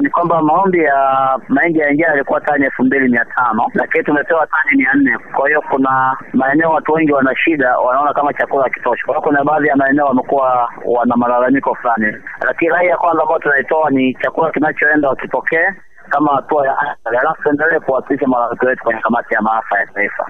ni kwamba maombi ya mahindi ya injia yalikuwa tani elfu mbili mia tano lakini tumepewa tani mia nne. Kwa hiyo kuna maeneo watu wengi wana shida, wanaona kama chakula hakitoshi. Kwa hiyo kuna baadhi ya maeneo wamekuwa wana malalamiko fulani, lakini rai ya kwanza ambayo tunaitoa ni chakula kinachoenda wakipokee kama hatua ya halafu tuendelee kuwasilisha malalamiko yetu kwenye kamati ya maafa ya taifa.